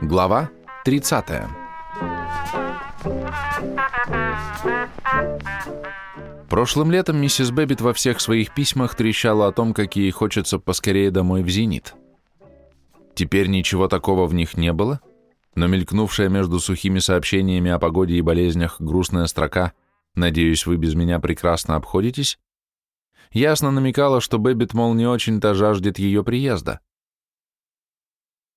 Глава 30 Прошлым летом миссис Бэббит во всех своих письмах трещала о том, как ей хочется поскорее домой в «Зенит». Теперь ничего такого в них не было, но мелькнувшая между сухими сообщениями о погоде и болезнях грустная строка «Надеюсь, вы без меня прекрасно обходитесь» ясно намекала, что Бэббит, мол, не очень-то жаждет ее приезда.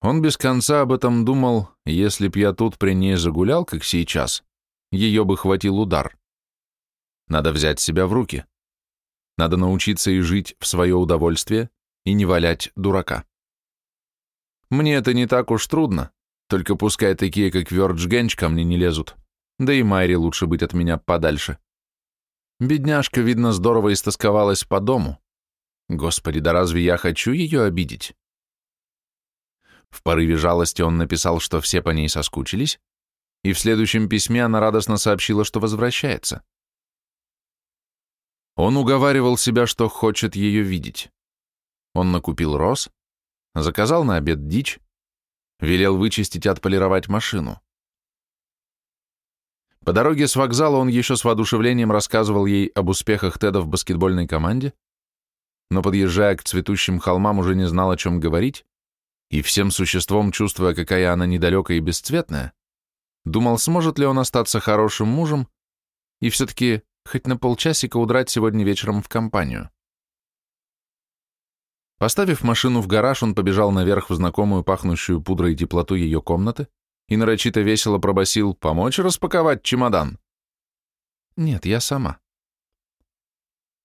Он без конца об этом думал, если б я тут при ней загулял, как сейчас, ее бы хватил удар. Надо взять себя в руки. Надо научиться и жить в свое удовольствие, и не валять дурака. Мне это не так уж трудно, только пускай такие, как Вёрдж Генч, ко мне не лезут. Да и Майре лучше быть от меня подальше. Бедняжка, видно, здорово истосковалась по дому. Господи, да разве я хочу ее обидеть? В порыве жалости он написал, что все по ней соскучились, и в следующем письме она радостно сообщила, что возвращается. Он уговаривал себя, что хочет ее видеть. Он накупил роз, заказал на обед дичь, велел вычистить и отполировать машину. По дороге с вокзала он еще с воодушевлением рассказывал ей об успехах Теда в баскетбольной команде, но, подъезжая к цветущим холмам, уже не знал, о чем говорить, и всем существом, чувствуя, какая она недалекая и бесцветная, думал, сможет ли он остаться хорошим мужем и все-таки хоть на полчасика удрать сегодня вечером в компанию. Поставив машину в гараж, он побежал наверх в знакомую пахнущую пудрой теплоту ее комнаты и нарочито весело пробасил «Помочь распаковать чемодан?» «Нет, я сама».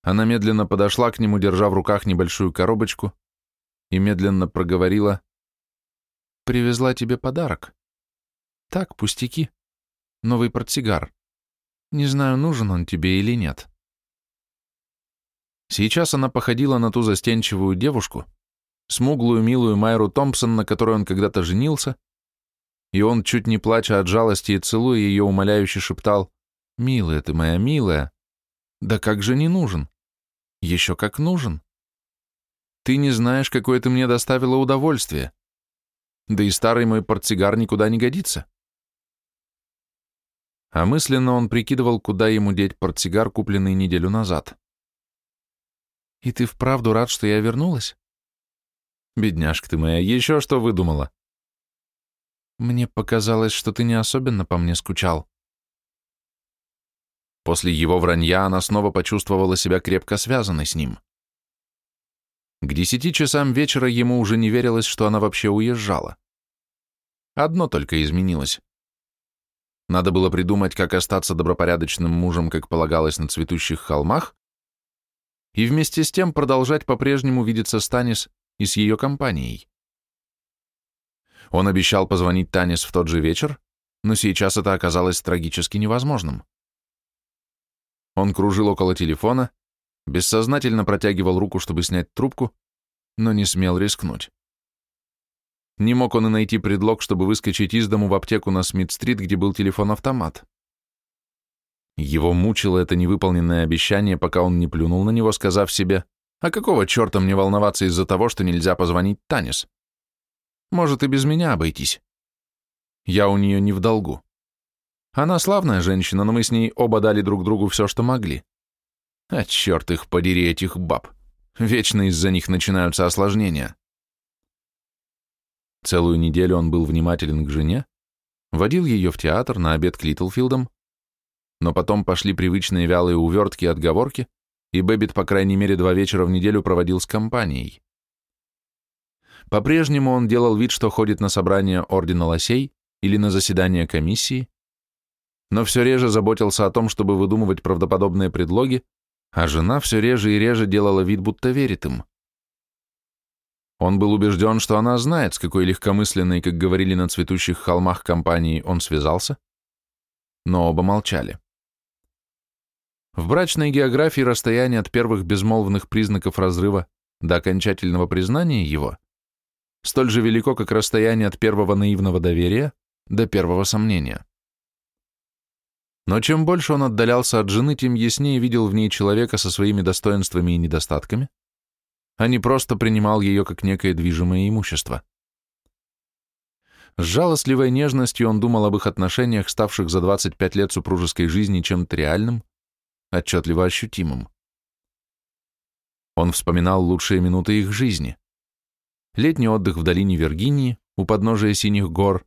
Она медленно подошла к нему, держа в руках небольшую коробочку, и медленно проговорила «Привезла тебе подарок. Так, пустяки. Новый портсигар. Не знаю, нужен он тебе или нет. Сейчас она походила на ту застенчивую девушку, смуглую, милую Майру Томпсон, на которой он когда-то женился, и он, чуть не плача от жалости и целуя ее, умоляюще шептал, «Милая ты моя, милая, да как же не нужен? Еще как нужен. Ты не знаешь, какое ты мне доставило удовольствие. Да и старый мой портсигар никуда не годится а мысленно он прикидывал, куда ему деть портсигар, купленный неделю назад. «И ты вправду рад, что я вернулась?» «Бедняжка ты моя, еще что выдумала?» «Мне показалось, что ты не особенно по мне скучал». После его вранья она снова почувствовала себя крепко связанной с ним. К десяти часам вечера ему уже не верилось, что она вообще уезжала. Одно только изменилось. Надо было придумать, как остаться добропорядочным мужем, как полагалось на цветущих холмах, и вместе с тем продолжать по-прежнему видеться с Танис и с ее компанией. Он обещал позвонить Танис в тот же вечер, но сейчас это оказалось трагически невозможным. Он кружил около телефона, бессознательно протягивал руку, чтобы снять трубку, но не смел рискнуть. Не мог он и найти предлог, чтобы выскочить из дому в аптеку на Смит-стрит, где был телефон-автомат. Его мучило это невыполненное обещание, пока он не плюнул на него, сказав себе, «А какого черта мне волноваться из-за того, что нельзя позвонить Танис? Может и без меня обойтись. Я у нее не в долгу. Она славная женщина, но мы с ней оба дали друг другу все, что могли. А черт их подери, этих баб. Вечно из-за них начинаются осложнения. Целую неделю он был внимателен к жене, водил ее в театр на обед к Литлфилдам, но потом пошли привычные вялые увертки и отговорки, и Бэббит, по крайней мере, два вечера в неделю проводил с компанией. По-прежнему он делал вид, что ходит на собрания Ордена Лосей или на заседания комиссии, но все реже заботился о том, чтобы выдумывать правдоподобные предлоги, а жена все реже и реже делала вид, будто верит им. Он был убежден, что она знает, с какой легкомысленной, как говорили на цветущих холмах компании, он связался, но оба молчали. В брачной географии расстояние от первых безмолвных признаков разрыва до окончательного признания его столь же велико, как расстояние от первого наивного доверия до первого сомнения. Но чем больше он отдалялся от жены, тем яснее видел в ней человека со своими достоинствами и недостатками, а не просто принимал ее как некое движимое имущество. С жалостливой нежностью он думал об их отношениях, ставших за 25 лет супружеской жизни чем-то реальным, отчетливо ощутимым. Он вспоминал лучшие минуты их жизни. Летний отдых в долине Виргинии, у подножия Синих гор,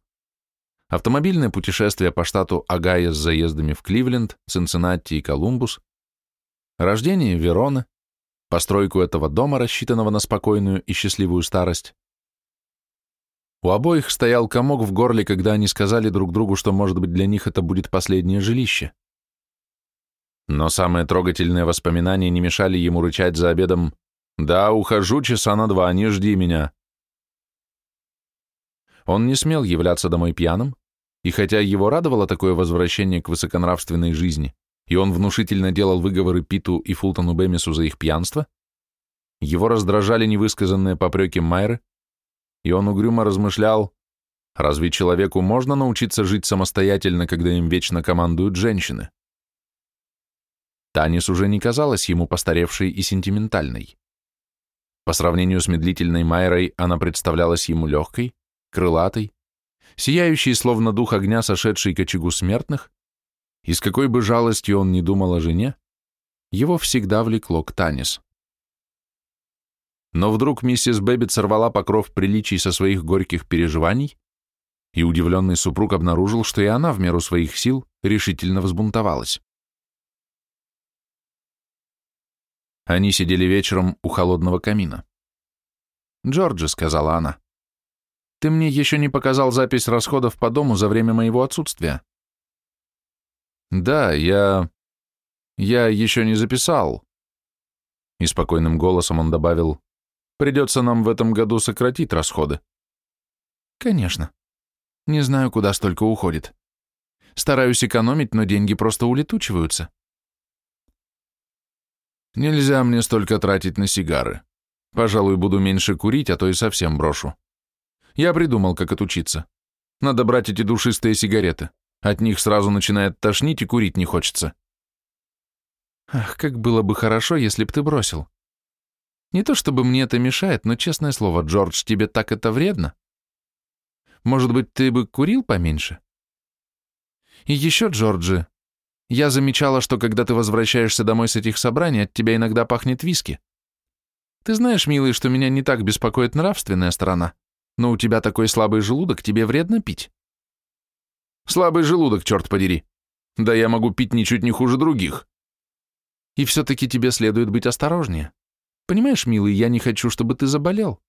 автомобильное путешествие по штату Огайо с заездами в Кливленд, Цинциннати и Колумбус, рождение Вероны, постройку этого дома, рассчитанного на спокойную и счастливую старость, у обоих стоял комок в горле, когда они сказали друг другу, что, может быть, для них это будет последнее жилище. Но самые трогательные воспоминания не мешали ему рычать за обедом «Да, ухожу часа на два, не жди меня». Он не смел являться домой пьяным, и хотя его радовало такое возвращение к высоконравственной жизни, и он внушительно делал выговоры Питу и Фултону Бемису за их пьянство, его раздражали невысказанные попреки Майры, и он угрюмо размышлял, разве человеку можно научиться жить самостоятельно, когда им вечно командуют женщины? Танис уже не казалась ему постаревшей и сентиментальной. По сравнению с медлительной Майрой она представлялась ему легкой, крылатой, сияющей, словно дух огня, сошедшей к очагу смертных, и с какой бы жалостью он ни думал о жене, его всегда влекло к Танис. Но вдруг миссис Бэббит сорвала покров приличий со своих горьких переживаний, и удивленный супруг обнаружил, что и она в меру своих сил решительно взбунтовалась. Они сидели вечером у холодного камина. «Джорджи», — сказала она, — «ты мне еще не показал запись расходов по дому за время моего отсутствия». «Да, я... я еще не записал». И спокойным голосом он добавил, Придется нам в этом году сократить расходы. Конечно. Не знаю, куда столько уходит. Стараюсь экономить, но деньги просто улетучиваются. Нельзя мне столько тратить на сигары. Пожалуй, буду меньше курить, а то и совсем брошу. Я придумал, как отучиться. Надо брать эти душистые сигареты. От них сразу начинает тошнить и курить не хочется. Ах, как было бы хорошо, если б ты бросил. Не то чтобы мне это мешает, но, честное слово, Джордж, тебе так это вредно? Может быть, ты бы курил поменьше? И еще, Джорджи, я замечала, что когда ты возвращаешься домой с этих собраний, от тебя иногда пахнет виски. Ты знаешь, милый, что меня не так беспокоит нравственная сторона, но у тебя такой слабый желудок, тебе вредно пить. Слабый желудок, черт подери. Да я могу пить ничуть не хуже других. И все-таки тебе следует быть осторожнее. Понимаешь, милый, я не хочу, чтобы ты заболел.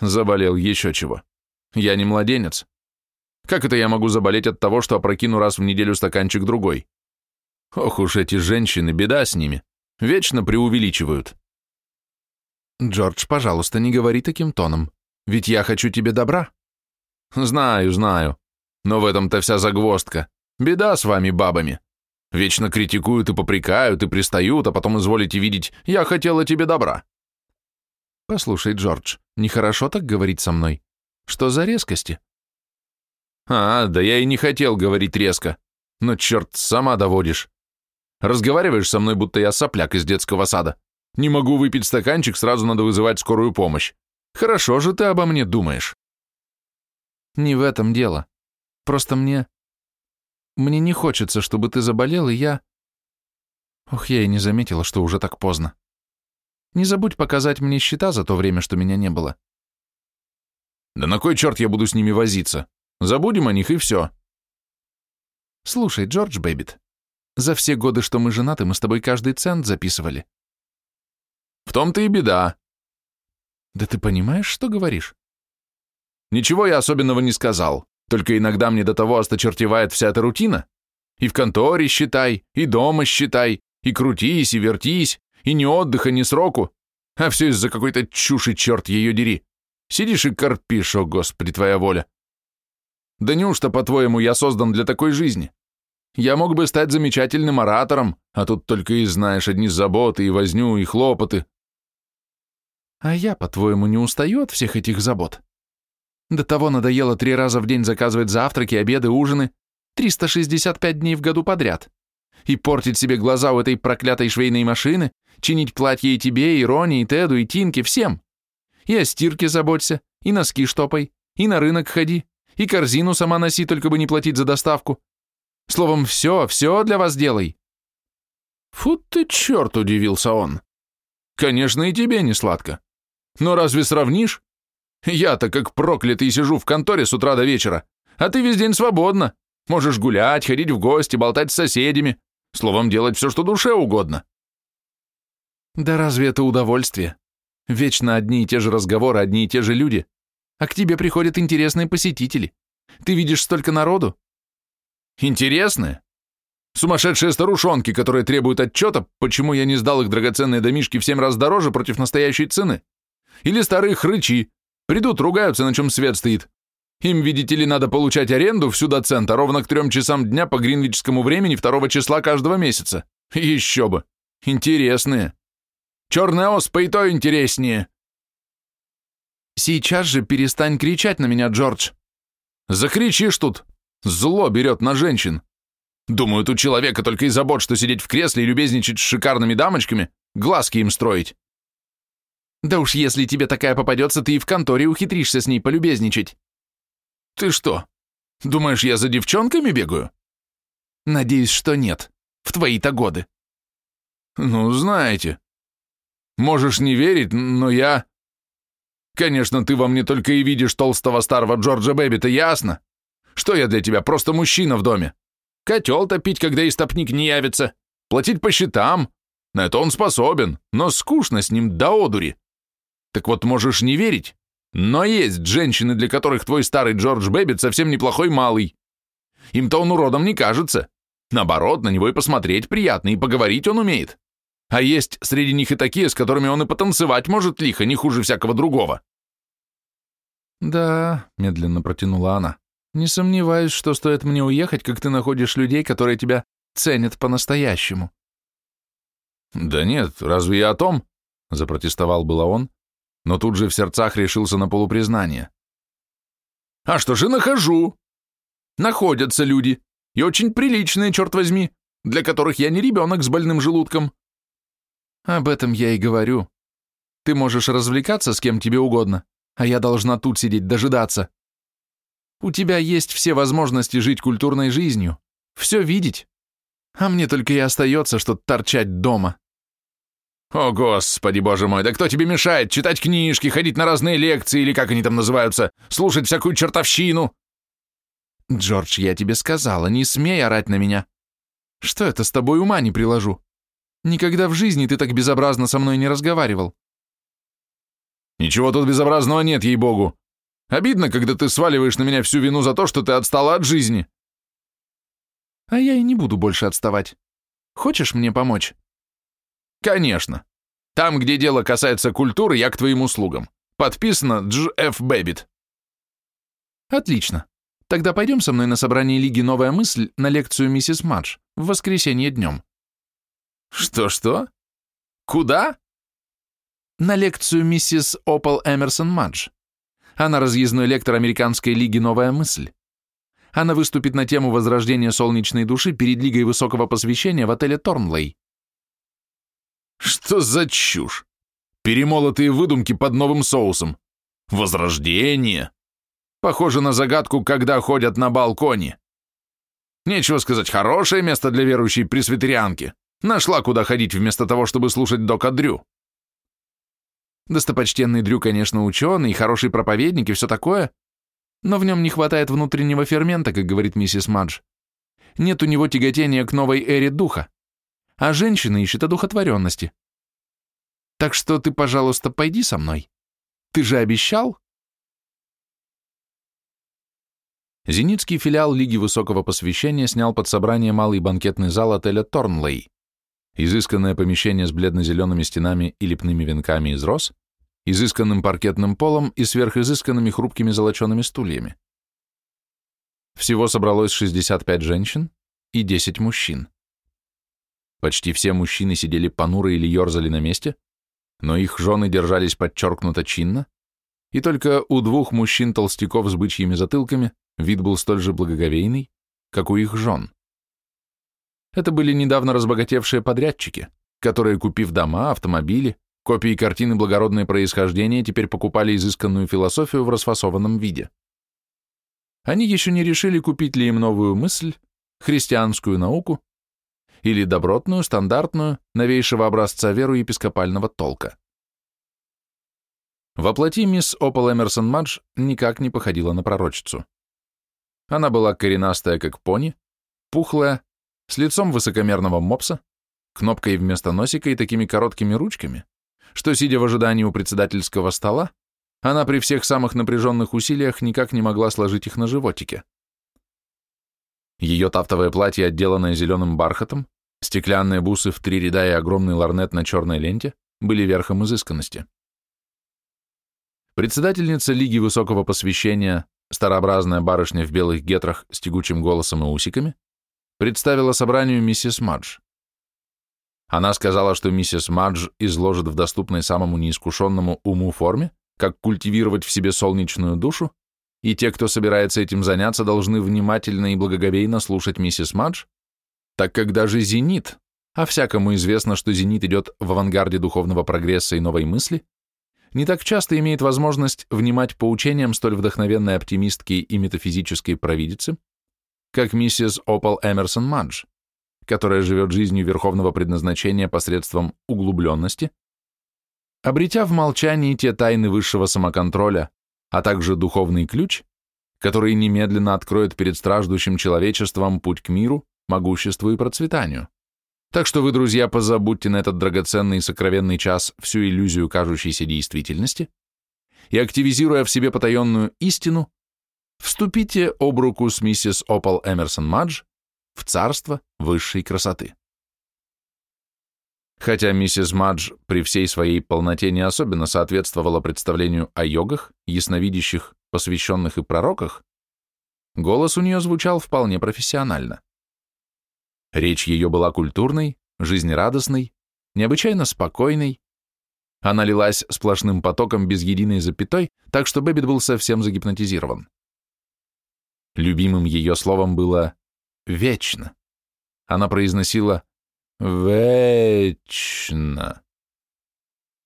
Заболел еще чего. Я не младенец. Как это я могу заболеть от того, что опрокину раз в неделю стаканчик другой? Ох уж эти женщины, беда с ними. Вечно преувеличивают. Джордж, пожалуйста, не говори таким тоном. Ведь я хочу тебе добра. Знаю, знаю. Но в этом-то вся загвоздка. Беда с вами, бабами. Вечно критикуют и попрекают, и пристают, а потом изволите видеть «я хотела тебе добра». Послушай, Джордж, нехорошо так говорить со мной. Что за резкости? А, да я и не хотел говорить резко. Но, черт, сама доводишь. Разговариваешь со мной, будто я сопляк из детского сада. Не могу выпить стаканчик, сразу надо вызывать скорую помощь. Хорошо же ты обо мне думаешь. Не в этом дело. Просто мне... Мне не хочется, чтобы ты заболел, и я... Ох, я и не заметила, что уже так поздно. Не забудь показать мне счета за то время, что меня не было. Да на кой черт я буду с ними возиться? Забудем о них и все. Слушай, Джордж Бэббит, за все годы, что мы женаты, мы с тобой каждый цент записывали. В том-то и беда. Да ты понимаешь, что говоришь? Ничего я особенного не сказал. Только иногда мне до того осточертевает вся эта рутина. И в конторе считай, и дома считай, и крутись, и вертись, и ни отдыха, ни сроку. А все из-за какой-то чуши, черт ее дери. Сидишь и корпишь, о господи, твоя воля. Да неужто, по-твоему, я создан для такой жизни? Я мог бы стать замечательным оратором, а тут только и знаешь одни заботы, и возню, и хлопоты. А я, по-твоему, не устаю от всех этих забот? До того надоело три раза в день заказывать завтраки, обеды, ужины. 365 дней в году подряд. И портить себе глаза у этой проклятой швейной машины, чинить платье и тебе, и Роне, и Теду, и Тинке, всем. И о стирке заботься, и носки штопай, и на рынок ходи, и корзину сама носи, только бы не платить за доставку. Словом, все, все для вас делай. Фу ты черт, удивился он. Конечно, и тебе не сладко. Но разве сравнишь? Я-то как проклятый сижу в конторе с утра до вечера, а ты весь день свободна. Можешь гулять, ходить в гости, болтать с соседями, словом, делать все, что душе угодно. Да разве это удовольствие? Вечно одни и те же разговоры, одни и те же люди. А к тебе приходят интересные посетители. Ты видишь столько народу. Интересные? Сумасшедшие старушонки, которые требуют отчета, почему я не сдал их драгоценные домишки в семь раз дороже против настоящей цены. Или старые хрычи. Придут, ругаются, на чем свет стоит. Им, видите ли, надо получать аренду всю до цента ровно к трем часам дня по гринвичскому времени второго числа каждого месяца. Еще бы. Интересные. Черная оспа и то интереснее. Сейчас же перестань кричать на меня, Джордж. Закричишь тут. Зло берет на женщин. Думают, у человека только и забот, что сидеть в кресле и любезничать с шикарными дамочками, глазки им строить. Да уж если тебе такая попадется, ты и в конторе ухитришься с ней полюбезничать. Ты что, думаешь, я за девчонками бегаю? Надеюсь, что нет. В твои-то годы. Ну, знаете. Можешь не верить, но я... Конечно, ты во мне только и видишь толстого старого Джорджа Бэббита, ясно? Что я для тебя, просто мужчина в доме? Котел топить, когда истопник не явится, платить по счетам. На это он способен, но скучно с ним до одури. Так вот, можешь не верить, но есть женщины, для которых твой старый Джордж Бэббит совсем неплохой малый. Им-то он уродом не кажется. Наоборот, на него и посмотреть приятно, и поговорить он умеет. А есть среди них и такие, с которыми он и потанцевать может лихо, не хуже всякого другого. «Да», — медленно протянула она, — «не сомневаюсь, что стоит мне уехать, как ты находишь людей, которые тебя ценят по-настоящему». «Да нет, разве я о том?» — запротестовал было он, но тут же в сердцах решился на полупризнание. «А что же нахожу? Находятся люди, и очень приличные, черт возьми, для которых я не ребенок с больным желудком». «Об этом я и говорю. Ты можешь развлекаться с кем тебе угодно, а я должна тут сидеть дожидаться. У тебя есть все возможности жить культурной жизнью, все видеть, а мне только и остается, что торчать дома». «О, Господи, Боже мой, да кто тебе мешает читать книжки, ходить на разные лекции, или как они там называются, слушать всякую чертовщину?» «Джордж, я тебе сказала, не смей орать на меня. Что это с тобой ума не приложу? Никогда в жизни ты так безобразно со мной не разговаривал». «Ничего тут безобразного нет, ей-богу. Обидно, когда ты сваливаешь на меня всю вину за то, что ты отстала от жизни». «А я и не буду больше отставать. Хочешь мне помочь?» Конечно. Там, где дело касается культуры, я к твоим услугам. Подписано Дж. Ф. Бэббит. Отлично. Тогда пойдем со мной на собрание Лиги «Новая мысль» на лекцию миссис Мадж в воскресенье днем. Что-что? Куда? На лекцию миссис Опал Эмерсон Мадж. Она разъездной лектор Американской Лиги «Новая мысль». Она выступит на тему возрождения солнечной души перед Лигой Высокого Посвящения в отеле Торнлей. Что за чушь? Перемолотые выдумки под новым соусом. Возрождение. Похоже на загадку, когда ходят на балконе. Нечего сказать, хорошее место для верующей пресвитерианки. Нашла, куда ходить, вместо того, чтобы слушать дока Дрю. Достопочтенный Дрю, конечно, ученый, хороший проповедник и все такое, но в нем не хватает внутреннего фермента, как говорит миссис Мадж. Нет у него тяготения к новой эре духа а женщина ищет одухотворенности. Так что ты, пожалуйста, пойди со мной. Ты же обещал?» Зенитский филиал Лиги Высокого Посвящения снял под собрание малый банкетный зал отеля Торнлей. Изысканное помещение с бледно-зелеными стенами и лепными венками из роз, изысканным паркетным полом и сверхизысканными хрупкими золочеными стульями. Всего собралось 65 женщин и 10 мужчин. Почти все мужчины сидели понуро или ерзали на месте, но их жены держались подчеркнуто чинно, и только у двух мужчин-толстяков с бычьими затылками вид был столь же благоговейный, как у их жен. Это были недавно разбогатевшие подрядчики, которые, купив дома, автомобили, копии картины благородное происхождение, теперь покупали изысканную философию в расфасованном виде. Они еще не решили, купить ли им новую мысль, христианскую науку или добротную, стандартную, новейшего образца веру епископального толка. Воплоти мисс Опол Эмерсон Мадж никак не походила на пророчицу. Она была коренастая, как пони, пухлая, с лицом высокомерного мопса, кнопкой вместо носика и такими короткими ручками, что, сидя в ожидании у председательского стола, она при всех самых напряженных усилиях никак не могла сложить их на животике. Ее тафтовое платье, отделанное зеленым бархатом, стеклянные бусы в три ряда и огромный ларнет на черной ленте были верхом изысканности. Председательница Лиги Высокого Посвящения, старообразная барышня в белых гетрах с тягучим голосом и усиками, представила собранию миссис Мадж. Она сказала, что миссис Мадж изложит в доступной самому неискушенному уму форме, как культивировать в себе солнечную душу, и те, кто собирается этим заняться, должны внимательно и благоговейно слушать миссис Мадж, так как даже «Зенит», а всякому известно, что «Зенит» идет в авангарде духовного прогресса и новой мысли, не так часто имеет возможность внимать поучениям столь вдохновенной оптимистки и метафизической провидицы, как миссис Опал Эмерсон Мадж, которая живет жизнью верховного предназначения посредством углубленности, обретя в молчании те тайны высшего самоконтроля, а также духовный ключ, который немедленно откроет перед страждущим человечеством путь к миру, могуществу и процветанию. Так что вы, друзья, позабудьте на этот драгоценный и сокровенный час всю иллюзию кажущейся действительности и, активизируя в себе потаенную истину, вступите об руку с миссис Опал Эмерсон Мадж в царство высшей красоты. Хотя миссис Мадж при всей своей полноте не особенно соответствовала представлению о йогах, ясновидящих, посвященных и пророках, голос у нее звучал вполне профессионально. Речь ее была культурной, жизнерадостной, необычайно спокойной. Она лилась сплошным потоком без единой запятой, так что Бэббит был совсем загипнотизирован. Любимым ее словом было «вечно». Она произносила «вечно».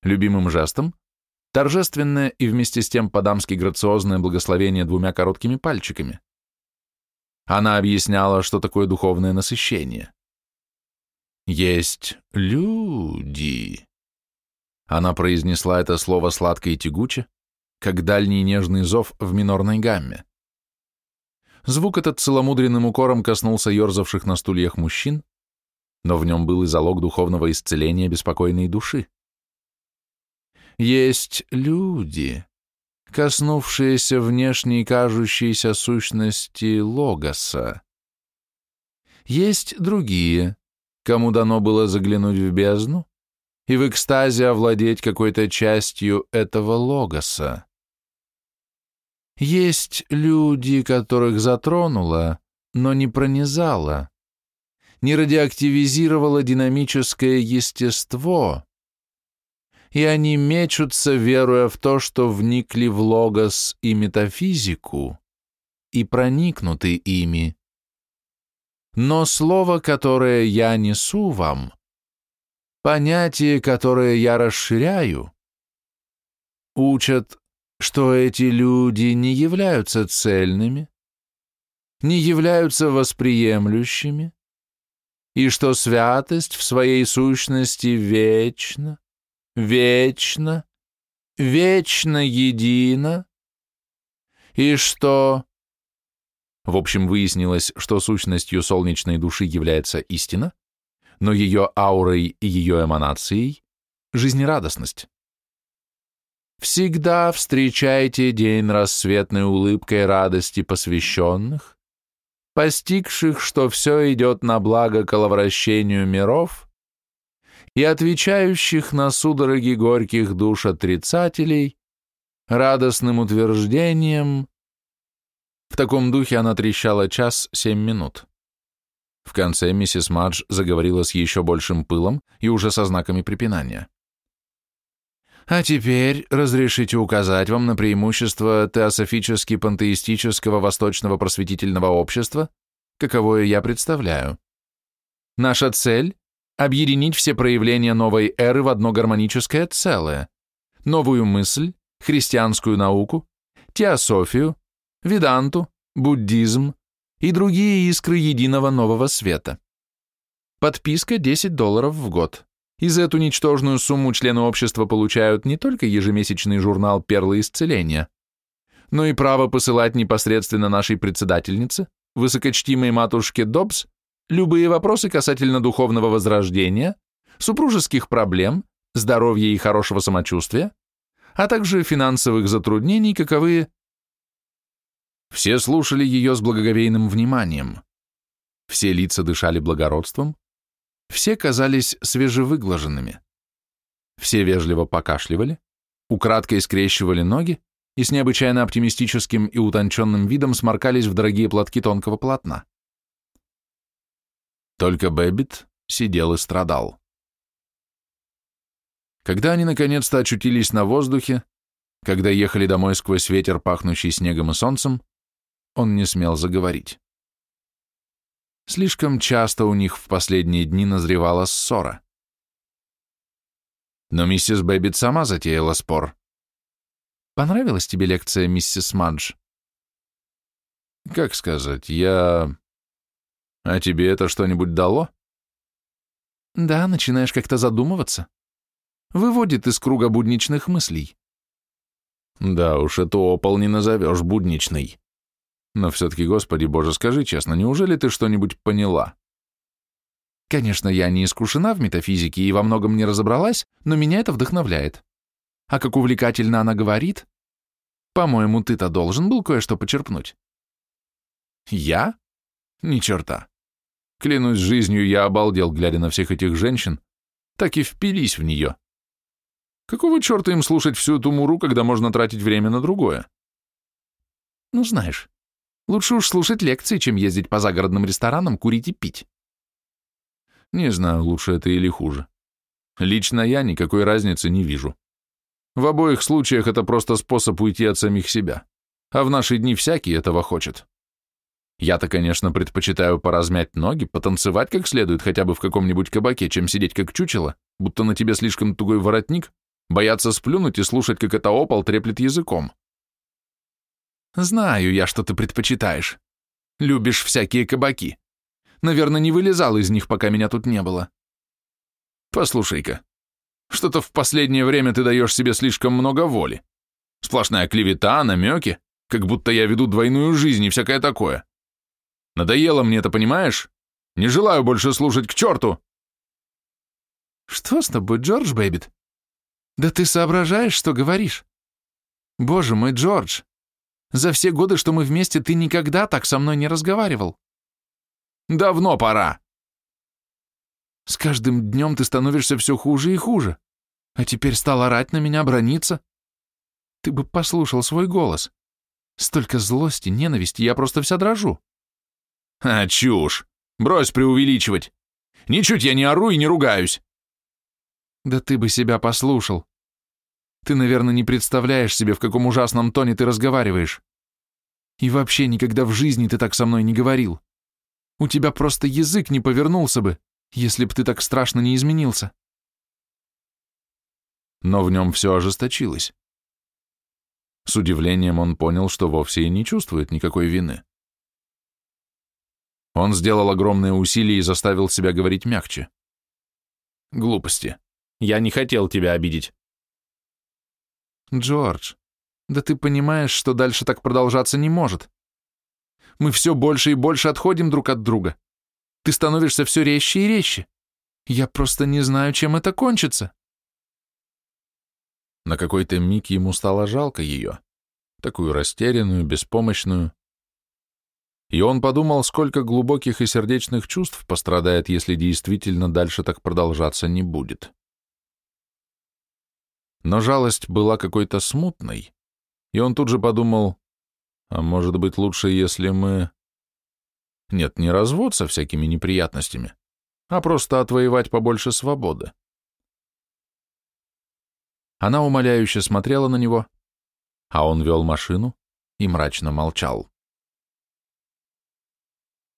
Любимым жестом — торжественное и вместе с тем по-дамски грациозное благословение двумя короткими пальчиками. Она объясняла, что такое духовное насыщение. «Есть люди». Она произнесла это слово сладко и тягуче, как дальний нежный зов в минорной гамме. Звук этот целомудренным укором коснулся ерзавших на стульях мужчин, но в нем был и залог духовного исцеления беспокойной души. Есть люди, коснувшиеся внешней кажущейся сущности Логоса. Есть другие, кому дано было заглянуть в бездну и в экстазе овладеть какой-то частью этого Логоса. Есть люди, которых затронуло, но не пронизало, не радиоактивизировало динамическое естество, и они мечутся, веруя в то, что вникли в логос и метафизику, и проникнуты ими. Но слово, которое я несу вам, понятие, которое я расширяю, учат, что эти люди не являются цельными, не являются восприемлющими, и что святость в своей сущности вечна, вечно, вечно едино, и что... В общем, выяснилось, что сущностью солнечной души является истина, но ее аурой и ее эманацией — жизнерадостность. Всегда встречайте день рассветной улыбкой радости посвященных, постигших, что все идет на благо коловращению миров и отвечающих на судороги горьких душ отрицателей радостным утверждением. В таком духе она трещала час семь минут. В конце миссис Мадж заговорила с еще большим пылом и уже со знаками препинания. А теперь разрешите указать вам на преимущество теософически-пантеистического восточного просветительного общества, каковое я представляю. Наша цель – объединить все проявления новой эры в одно гармоническое целое, новую мысль, христианскую науку, теософию, веданту, буддизм и другие искры единого нового света. Подписка 10 долларов в год. И за эту ничтожную сумму члены общества получают не только ежемесячный журнал «Перлы исцеления», но и право посылать непосредственно нашей председательнице, высокочтимой матушке Добс, любые вопросы касательно духовного возрождения, супружеских проблем, здоровья и хорошего самочувствия, а также финансовых затруднений, каковые... Все слушали ее с благоговейным вниманием. Все лица дышали благородством, все казались свежевыглаженными. Все вежливо покашливали, украдкой скрещивали ноги и с необычайно оптимистическим и утонченным видом сморкались в дорогие платки тонкого полотна. Только Бэббит сидел и страдал. Когда они наконец-то очутились на воздухе, когда ехали домой сквозь ветер, пахнущий снегом и солнцем, он не смел заговорить. Слишком часто у них в последние дни назревала ссора. Но миссис Бэббит сама затеяла спор. «Понравилась тебе лекция, миссис Мадж?» «Как сказать, я...» «А тебе это что-нибудь дало?» «Да, начинаешь как-то задумываться. Выводит из круга будничных мыслей». «Да уж, эту опол не назовешь будничной. Но все-таки, Господи Боже, скажи честно, неужели ты что-нибудь поняла? Конечно, я не искушена в метафизике и во многом не разобралась, но меня это вдохновляет. А как увлекательно она говорит. По-моему, ты-то должен был кое-что почерпнуть. Я? Ни черта. Клянусь жизнью, я обалдел, глядя на всех этих женщин, так и впились в нее. Какого черта им слушать всю эту муру, когда можно тратить время на другое? Ну, знаешь, Лучше уж слушать лекции, чем ездить по загородным ресторанам, курить и пить. Не знаю, лучше это или хуже. Лично я никакой разницы не вижу. В обоих случаях это просто способ уйти от самих себя. А в наши дни всякий этого хочет. Я-то, конечно, предпочитаю поразмять ноги, потанцевать как следует хотя бы в каком-нибудь кабаке, чем сидеть как чучело, будто на тебе слишком тугой воротник, бояться сплюнуть и слушать, как это опол треплет языком. Знаю я, что ты предпочитаешь. Любишь всякие кабаки. Наверное, не вылезал из них, пока меня тут не было. Послушай-ка, что-то в последнее время ты даешь себе слишком много воли. Сплошная клевета, намеки, как будто я веду двойную жизнь и всякое такое. Надоело мне это, понимаешь? Не желаю больше слушать к черту. Что с тобой, Джордж Бэббит? Да ты соображаешь, что говоришь? Боже мой, Джордж, за все годы, что мы вместе, ты никогда так со мной не разговаривал. Давно пора. С каждым днем ты становишься все хуже и хуже. А теперь стал орать на меня, браниться. Ты бы послушал свой голос. Столько злости, ненависти, я просто вся дрожу. А, чушь. Брось преувеличивать. Ничуть я не ору и не ругаюсь. Да ты бы себя послушал. Ты, наверное, не представляешь себе, в каком ужасном тоне ты разговариваешь. И вообще никогда в жизни ты так со мной не говорил. У тебя просто язык не повернулся бы, если б ты так страшно не изменился. Но в нем все ожесточилось. С удивлением он понял, что вовсе и не чувствует никакой вины. Он сделал огромные усилия и заставил себя говорить мягче. «Глупости. Я не хотел тебя обидеть. Джордж, да ты понимаешь, что дальше так продолжаться не может. Мы все больше и больше отходим друг от друга. Ты становишься все резче и резче. Я просто не знаю, чем это кончится. На какой-то миг ему стало жалко ее, такую растерянную, беспомощную. И он подумал, сколько глубоких и сердечных чувств пострадает, если действительно дальше так продолжаться не будет но жалость была какой-то смутной, и он тут же подумал, а может быть лучше, если мы... Нет, не развод со всякими неприятностями, а просто отвоевать побольше свободы. Она умоляюще смотрела на него, а он вел машину и мрачно молчал.